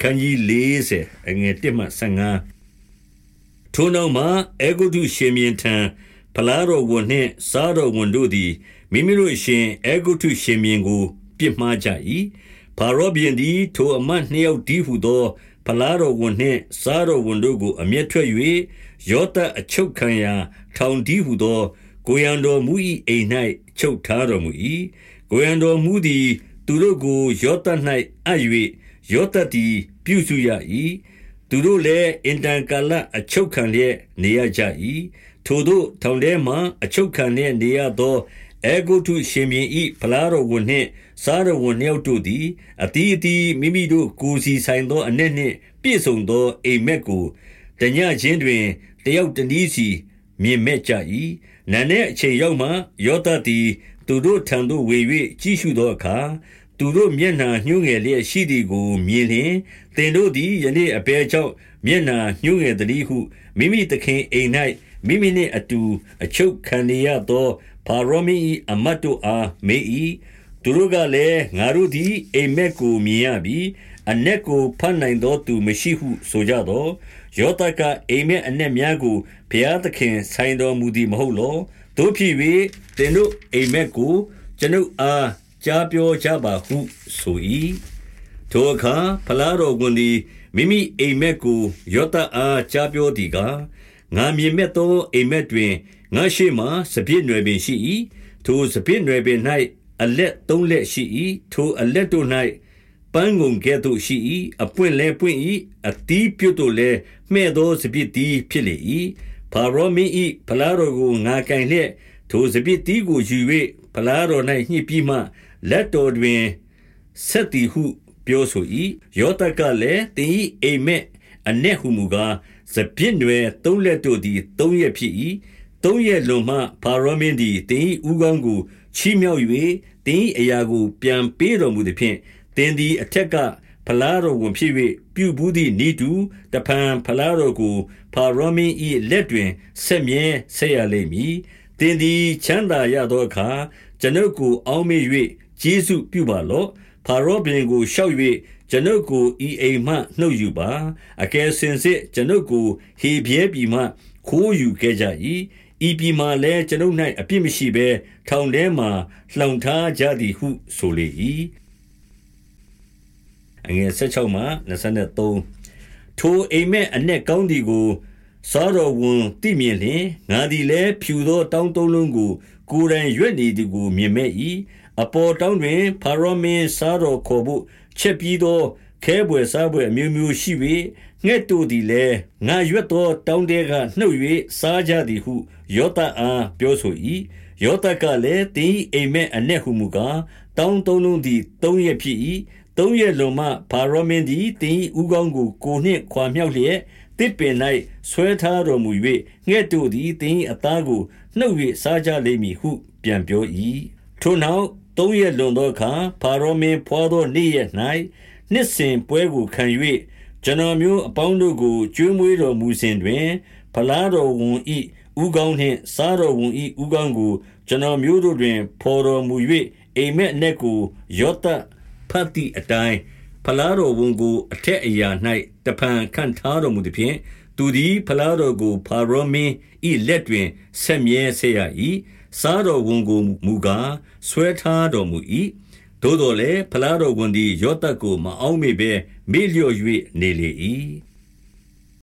ခန်းကြီး40အငယ်1မှ15ထိုနောက်မှအေဂုတုရှင်မြင်းထံဖလားတော်ဝန်နှင့်စားတော်ဝန်တို့သည်မိမိတို့ရှင်အေဂုတုရှင်မြင်းကို ပြစ်မှားကြ၏ဖာရောဘီယံသည်ထိုအမတ်နှစ်ယောက်တည်းဟုသောဖလားတော်ဝန်နှင့်စားတော်ဝန်တို့ကိုအမျက်ထွက်၍ယောသအချုပ်ခံရာ ထောင်တည်းဟုသောကိုရန်တော်မူ၏အိမ်၌ချုပ်ထားတော်မူ၏ကိုရန်တော်မူသည် သူတို့ကိုယောသ၌အပ်၍ ယောသသည်ပြုစုရ၏သူတို့လည်းအင်တန်ကာလအချုပ်ခံလျက်နေရကြ၏ထိုတို့ထောင်ထဲမှအချုပ်ခံလျက်နေရသောအေဂုတုရှင်မြင်းဤဖလားတော်ဝန်နှင့်စားတော်ဝန်နှစ်ယောက်တို့သည်အတီးအတီးမိမိတို့ကိုယ်စီဆိုင်သောအ내နှင့်ပြည့်စုံသောအိမ်မက်ကိုတညချင်းတွင်တယောက်တနည်းစီမြင်မဲ့ကြ၏နန်းတဲ့အချိန်ရောက်မှယောသသည်သူတို့ထံသို့ဝေ၍ကြည့်ရှုသောအခါ သူတို့မျက်နှာညှိုးငယ်လျက်ရှိသည်ကိုမြင်လျင်သင်တို့သည်ယနေ့အဘယ်ကြောင့်မျက်နှာညှိုးငယ်သည်ဟုမိမိသခင်အိမ်၌မိမိနှင့်အတူအချုပ်ခံရသောဖာရောမင်း၏အမတ်တို့အားမေး၏သူတို့ကလည်းငါတို့သည်အိမ်မက်ကိုမြင်ရပြီအ내ကိုဖတ်နိုင်သောသူမရှိဟုဆိုကြသောယောသကအိမ်မက်အ내များကိုဘုရားသခင်ဆိုင်တော်မူသည်မဟုတ်လောတို့ဖြစ်၍သင်တို့အိမ်မက်ကိုကျွန်ုပ်အား ကြားပြောကြပါဟုဆို၏ထိုအခါဖလားတော်ကွန်သည်မိမိအိမ်မက်ကိုယောသအားကြားပြောသည်ကားငါမြင်မဲ့သောအိမ်မက်တွင်ငါရှိမှစပြည့်နွယ်ပင်ရှိ၏ထိုစပြည့်နွယ်ပင်၌အလက်သုံးလက်ရှိ၏ထိုအလက်တို့၌ပန်းငုံကဲ့သို့ရှိ၏အပွင့်လဲပွင့်၏အတီးပြုတ်တို့လဲမှဲ့သောစပြည့်တီးဖြစ်လေ၏ဖာရောမင်း၏ဖလားတော်ကိုငါကင်လျက် ထိုစပြည့်တီးကိုယူ၍ဖလားတော်၌ညှစ်ပြီးမှလက်တော်တွင်ဆက်သည်ဟု ပြောဆို၏ယောသကလည်းတင်၏အိမ်မက်အ내ဟုမူကားစပြည့်နွယ်သုံးလက်တို့သည်သုံးရက်ဖြစ်၏သုံးရက်လွန်မှဖာရောမင်းသည်တင်၏ဥကောင်းကိုချီးမြှောက်၍တင်၏အရာကို ပြန်ပေးတော်မူသည်ဖြင့်တင်သည်အထက်ကဖလားတော်ဝင်ဖြစ်၍ပြုဘူးသည့်ဤတူတဖန်ဖလားတော်ကိုဖာရောမင်း၏လက်တွင်ဆက်မြဲဆက်ရလိမ့်မည် တင်သည်ချမ်းသာရသောအခါကျွန်ုပ်ကို အောင်းမေ့၍ကျေးဇူးပြုပါလော့ဖာရောဘင်ကိုရှောက်၍ကျွန်ုပ်ကိုဤအိမ်မှနှုတ်ယူပါအကယ်စင်စစ်ကျွန်ုပ်ကိုဟေပြဲပြီမှခိုးယူခဲ့ကြ၏ဤပြီမှလည်းကျွန်ုပ်၌အပြစ်မရှိဘဲထောင်ထဲမှလှောင်ထားကြသည်ဟုဆိုလေ၏အငယ်16မှ23ထိုအိမ်မက်အ내ကောင်းသည်ကို စားတော်ဝန်သိမြင်လျင်ငါသည်လည်းဖြူသောတောင်းသုံးလုံးကို ကိုယ်တိုင်ရွက်နေသည်ကိုမြင်မဲ့၏အပေါ်တောင်းတွင်ဖာရောမင်းစားတော်ခေါ်ဖို့ချက်ပြီးသောခဲပွေစားပွေအမျိုးမျိုးရှိ၍ငှက်တို့သည်လည်းငါရွက်သောတောင်းတဲကနှုတ်၍စားကြသည်ဟုယောသအားပြောဆို၏ယောသကလည်းတင်းအိမ်မက်အ내ဟုမူကားတောင်းသုံးလုံးသည်သုံးရက်ဖြစ်၏သုံးရက်လွန်မှဖာရောမင်းသည်တင်းဥကောင်းကိုကိုနှင့်ခွာမြောက်လျက်တစ်ပင်၌ဆွဲထားတော်မူ၍ငှက်တို့သည်တင်းအသားကိုနှုတ်၍စားကြလိမ့်မည်ဟု ပြန်ပြော၏ထိုနောက်သုံးရက်လွန်သောအခါဖာရောမင်းဖွာသောနေ့ရက်၌နှစ်စဉ်ပွဲကိုခံ၍ကျွန်တော်မျိုးအပေါင်းတို့ကိုကျွေးမွေးတော်မူစဉ်တွင် ဖလားတော်ဝန်ဤဥကောင်းနှင့်စားတော်ဝန်ဤဥကောင်းကို ကျွန်တော်မျိုးတို့တွင် ဖော်တော်မူ၍အိမ်မက်အ내ကိုယောသ ဖတ်သည့်အတိုင်းဖလားတော်ဝန်ကို အထက်အရာ၌တဖန်ခံထားတော်မူသည်ဖြင့်သူသည်ဖလားတော်ကိုဖာရောမင်းဤလက်တွင်ဆက်မြဲဆက်ရ၏စားတော်ဝန်ကိုမူကားဆွဲထားတော်မူ၏သို့တော်လည်းဖလားတော်ဝန်သည်ယောသတ်ကိုမအောင်မေဘဲမေ့လျော့၍နေလေ၏